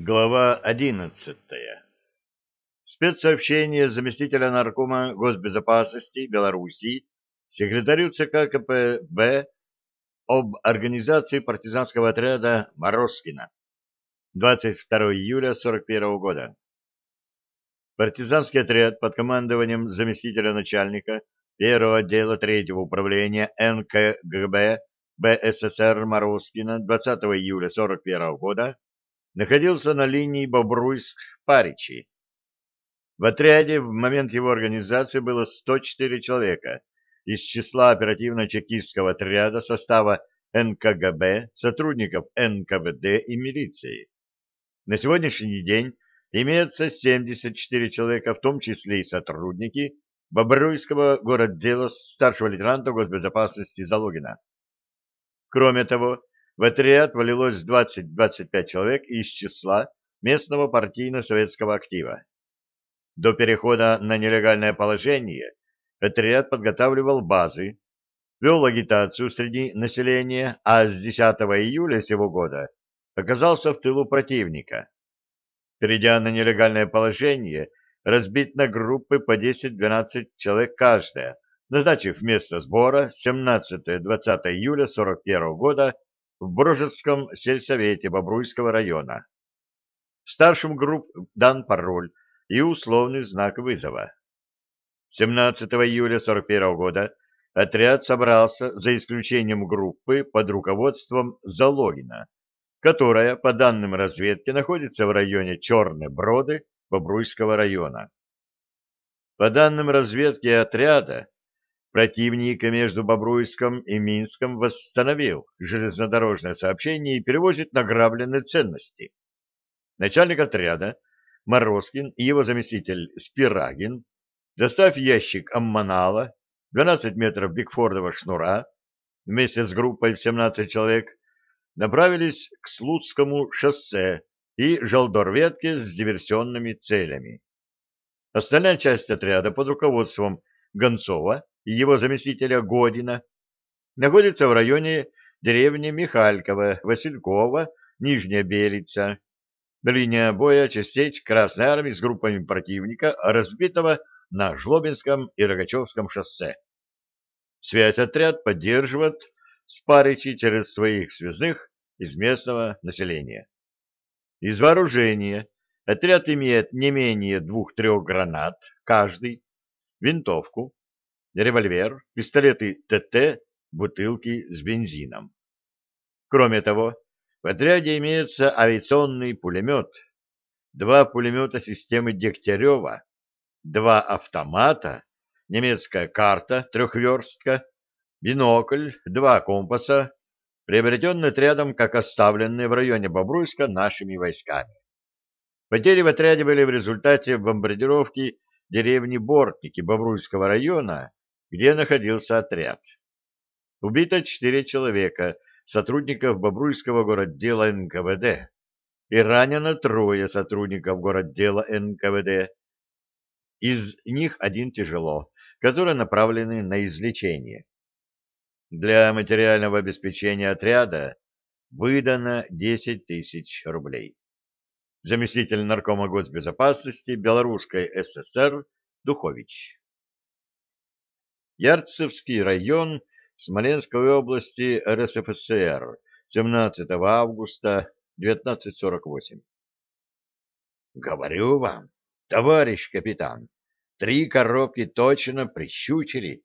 Глава одиннадцатая. Спецсообщение заместителя наркома госбезопасности Белоруссии секретарю ЦК КПБ об организации партизанского отряда Морозкина. 22 июля 41 года. Партизанский отряд под командованием заместителя начальника первого отдела третьего управления НКГБ БССР Морозкина 20 июля 41 года находился на линии Бобруйск-Паричи. В отряде в момент его организации было 104 человека из числа оперативно-чекистского отряда состава НКГБ, сотрудников НКВД и милиции. На сегодняшний день имеется 74 человека, в том числе и сотрудники Бобруйского городдела старшего лейтенанта госбезопасности Залогина. Кроме того, в отряд валилось 20-25 человек из числа местного партийно-советского актива. До перехода на нелегальное положение отряд подготавливал базы, вел агитацию среди населения, а с 10 июля сего года оказался в тылу противника. Перейдя на нелегальное положение, разбит на группы по 10-12 человек каждая, назначив место сбора 17-20 июля 41 года в Брожеском сельсовете Бобруйского района. Старшим групп дан пароль и условный знак вызова. 17 июля 41 года отряд собрался за исключением группы под руководством Залогина, которая, по данным разведки, находится в районе Черной Броды Бобруйского района. По данным разведки отряда, Противник между Бобруйском и Минском восстановил железнодорожное сообщение и перевозит награбленные ценности. Начальник отряда Морозкин и его заместитель Спирагин, достав ящик аммонала, 12 метров бигфордового шнура, вместе с группой в 17 человек, направились к Слуцкому шоссе и Желдорветке с диверсионными целями. Остальная часть отряда под руководством Гонцова и его заместителя Година находится в районе деревни Михалькова, Василькова, Нижняя Белица. Линия боя частей Красной Армии с группами противника, разбитого на Жлобинском и Рогачевском шоссе. Связь отряд поддерживает с Паричи через своих связных из местного населения. Из вооружения отряд имеет не менее двух-трех гранат каждый, винтовку, револьвер, пистолеты ТТ, бутылки с бензином. Кроме того, в отряде имеется авиационный пулемет, два пулемета системы Дегтярева, два автомата, немецкая карта трехверстка, бинокль, два компаса, приобретенные отрядом как оставленные в районе Бобруйска нашими войсками. Потери в отряде были в результате бомбардировки деревни Бортники Бобруйского района где находился отряд. Убито четыре человека, сотрудников Бобруйского городдела НКВД, и ранено трое сотрудников городдела НКВД. Из них один тяжело, которые направлены на излечение. Для материального обеспечения отряда выдано 10 тысяч рублей. Заместитель наркома госбезопасности Белорусской ССР Духович. Ярцевский район Смоленской области РСФСР, 17 августа 1948. Говорю вам, товарищ капитан, три коробки точно прищучили.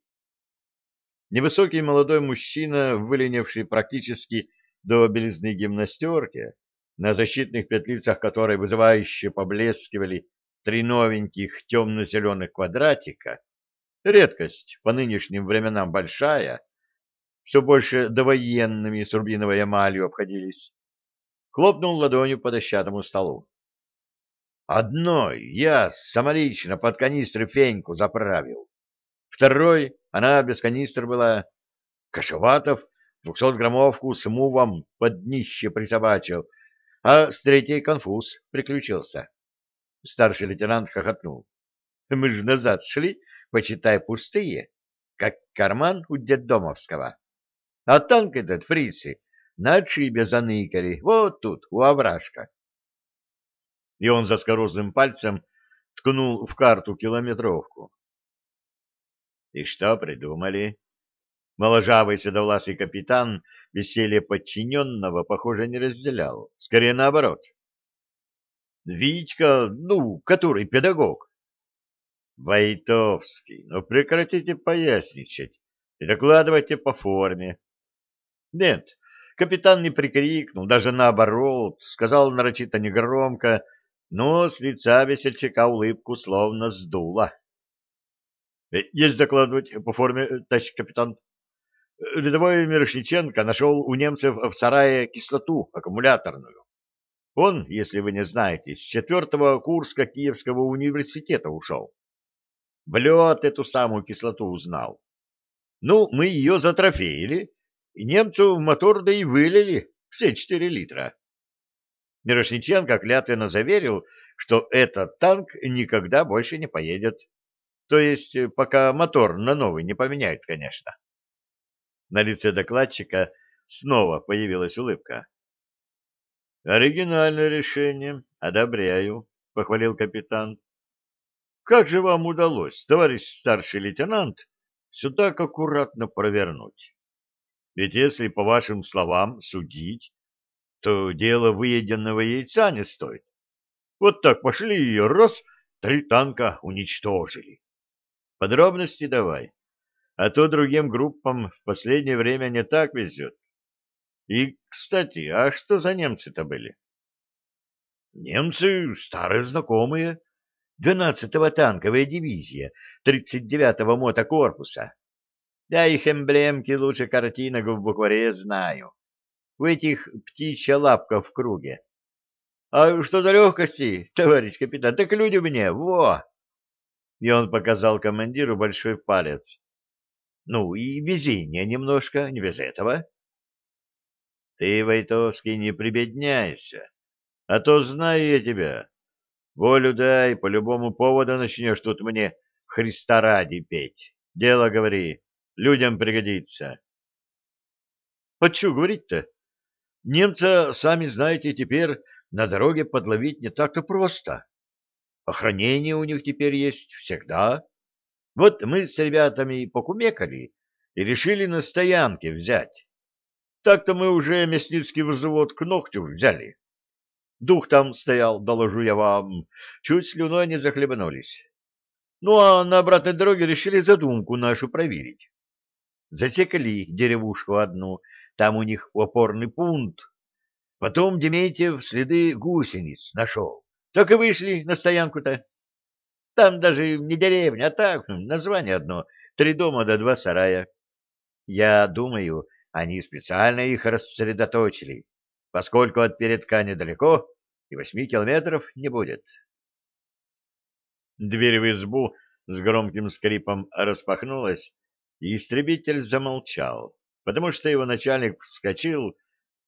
Невысокий молодой мужчина, выленивший практически до белизны гимнастерки, на защитных петлицах которой вызывающе поблескивали три новеньких темно-зеленых квадратика, Редкость по нынешним временам большая. Все больше довоенными с рубиновой эмалью обходились. Хлопнул ладонью по дощатому столу. Одной я самолично под канистры феньку заправил. Второй, она без канистр была. Кашеватов двухсотграммовку с мувом под днище присобачил, а с третьей конфуз приключился. Старший лейтенант хохотнул. Мы же назад шли, почитай, пустые, как карман у детдомовского. А танк этот фрицы на отшибе заныкали, вот тут, у овражка. И он заскорузным пальцем ткнул в карту километровку. И что придумали? Моложавый седовласый капитан веселье подчиненного, похоже, не разделял. Скорее наоборот. Витька, ну, который педагог. Войтовский, ну прекратите поясничать и докладывайте по форме. Нет, капитан не прикрикнул, даже наоборот, сказал нарочито негромко, но с лица весельчака улыбку словно сдуло. Э, есть докладывать по форме, товарищ капитан. Рядовой Мирошниченко нашел у немцев в сарае кислоту аккумуляторную. Он, если вы не знаете, с четвертого Курска Киевского университета ушел. В лед эту самую кислоту узнал. Ну, мы ее затрофеили, и немцу в мотор да и вылили все четыре литра. Мирошниченко клятвенно заверил, что этот танк никогда больше не поедет. То есть, пока мотор на новый не поменяют, конечно. На лице докладчика снова появилась улыбка. «Оригинальное решение. Одобряю», — похвалил капитан. «Как же вам удалось, товарищ старший лейтенант, все так аккуратно провернуть? Ведь если, по вашим словам, судить, то дело выеденного яйца не стоит. Вот так пошли и раз, три танка уничтожили. Подробности давай а то другим группам в последнее время не так везет. И, кстати, а что за немцы-то были? Немцы старые знакомые. 12-го танковая дивизия 39-го мотокорпуса. Я их эмблемки лучше картинок в букваре знаю. У этих птичья лапка в круге. А что за легкости, товарищ капитан, так люди мне, во! И он показал командиру большой палец. Ну, и везение немножко, не без этого. Ты, Войтовский, не прибедняйся, а то знаю я тебя. Волю дай, по любому поводу начнешь тут мне Христа ради петь. Дело говори, людям пригодится. А что говорить-то? Немца, сами знаете, теперь на дороге подловить не так-то просто. Охранение у них теперь есть всегда. Вот мы с ребятами покумекали и решили на стоянке взять. Так-то мы уже мясницкий взвод к ногтю взяли. Дух там стоял, доложу я вам, чуть слюной не захлебнулись. Ну, а на обратной дороге решили задумку нашу проверить. Засекали деревушку одну, там у них опорный пункт. Потом Дементьев следы гусениц нашел. Так и вышли на стоянку-то. Там даже не деревня, а так, название одно. Три дома да два сарая. Я думаю, они специально их рассредоточили, поскольку от передка недалеко и восьми километров не будет. Дверь в избу с громким скрипом распахнулась, и истребитель замолчал, потому что его начальник вскочил,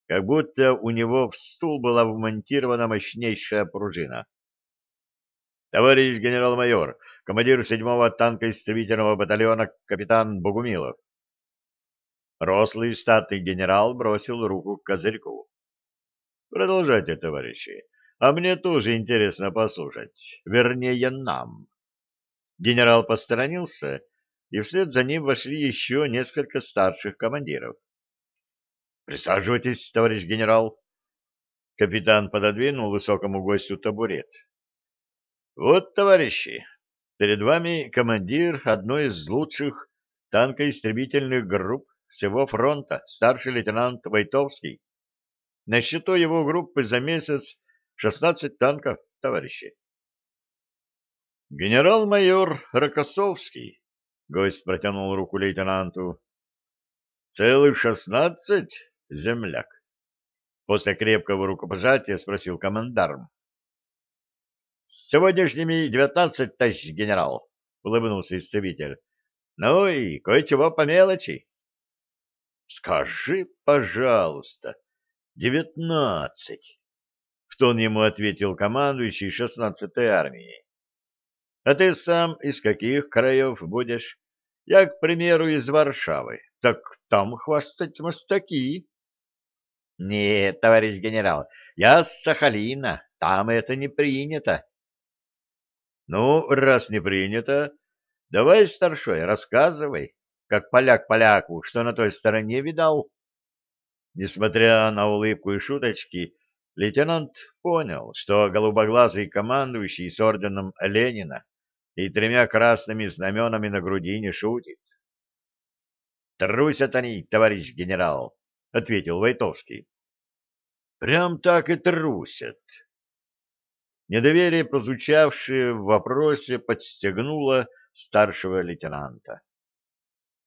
как будто у него в стул была вмонтирована мощнейшая пружина. Товарищ генерал-майор, командир седьмого танкоистребительного батальона капитан Богумилов. Рослый статный генерал бросил руку к козырьку. Продолжайте, товарищи. А мне тоже интересно послушать. Вернее, нам. Генерал посторонился, и вслед за ним вошли еще несколько старших командиров. Присаживайтесь, товарищ генерал. Капитан пододвинул высокому гостю табурет. Вот, товарищи, перед вами командир одной из лучших танкоистребительных групп всего фронта, старший лейтенант Войтовский. На счету его группы за месяц 16 танков, товарищи. Генерал-майор Рокоссовский, гость протянул руку лейтенанту. Целых шестнадцать, земляк. После крепкого рукопожатия спросил командарм. С сегодняшними девятнадцать, товарищ генерал, — улыбнулся истребитель. — Ну и кое-чего по мелочи. — Скажи, пожалуйста, девятнадцать, — в тон ему ответил командующий шестнадцатой армией. — А ты сам из каких краев будешь? Я, к примеру, из Варшавы. Так там хвастать мостаки. — Нет, товарищ генерал, я с Сахалина, Там это не принято. Ну, раз не принято, давай, старшой, рассказывай, как поляк поляку, что на той стороне видал. Несмотря на улыбку и шуточки, лейтенант понял, что голубоглазый командующий с орденом Ленина и тремя красными знаменами на груди не шутит. «Трусят они, товарищ генерал», — ответил Войтовский. «Прям так и трусят». Недоверие, прозвучавшее в вопросе, подстегнуло старшего лейтенанта.